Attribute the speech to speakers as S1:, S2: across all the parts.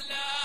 S1: Love.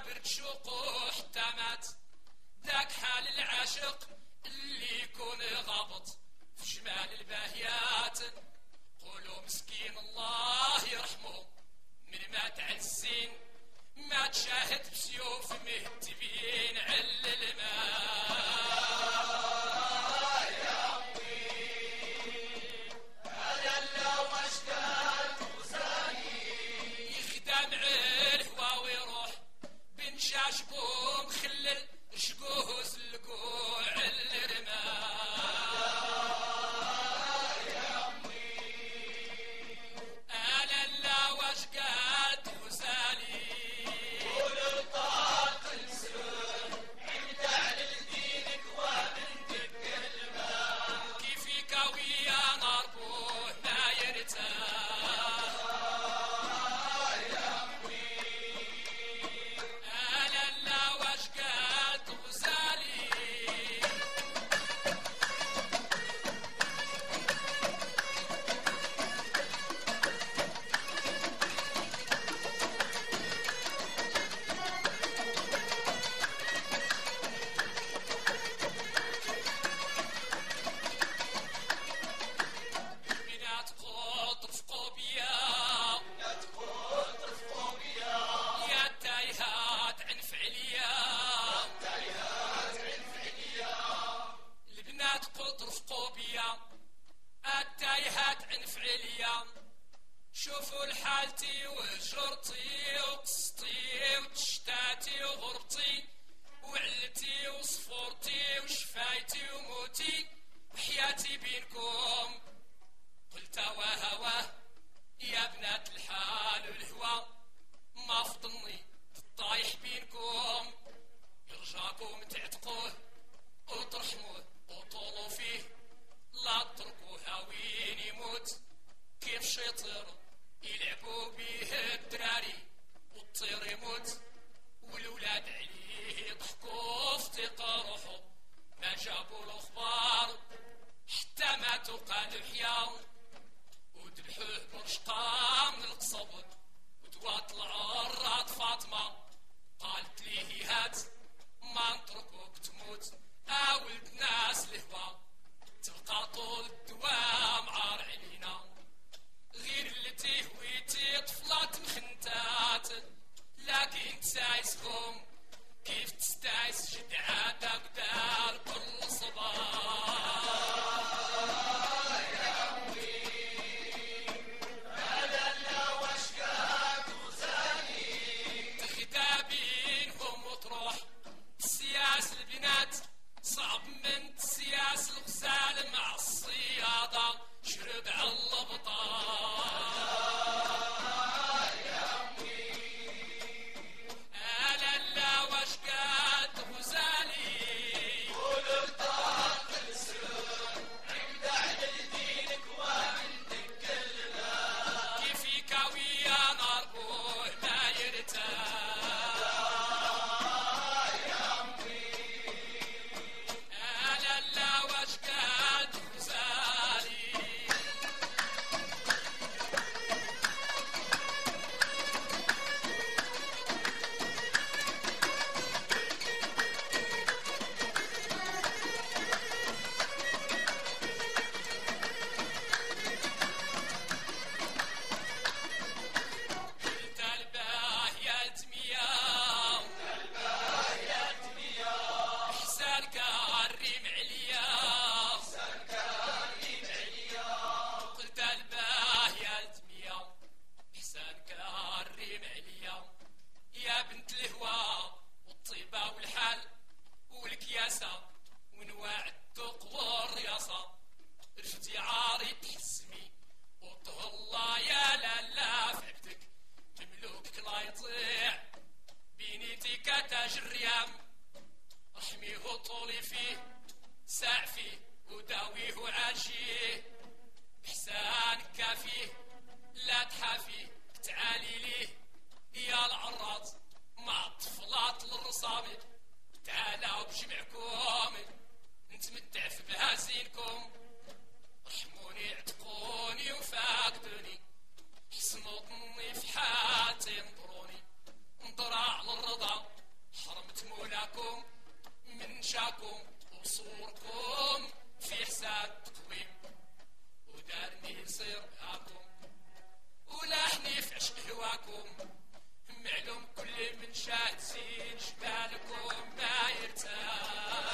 S1: برد شوقه حتى مات ذاك حال العاشق اللي يكون غابط. في شمال الباهيات قولوا مسكين الله يرحمه. من مات عزين ما تشاهد بسيوف مهتبين عل المال. يا التايهات عنف عليا شوفوا لحالتي وجرتي وقصتي وتشتاتي وغربتي وعلتي وصفورتي وشفايتي وموتي وحياتي بينكم. قلت وهواه يا بنات الحال والهوى ما فضني الطايح بينكم. يرجاكم تعتقوه وترحموه وطولوا فيه. لا تتركوه وين يموت كيف شيطر يلعبوا لكن تسايسهم كيف تستايس جدعاتك دار كل مني في حياتي انظروني انظر على الرضا حرمت مولاكم من شاكم وصوركم في حساب تقويم. ودارني يصير هاكم ولاهني في عشق هواكم. معلوم كل من شاد زين جبالكم ما يرتاح.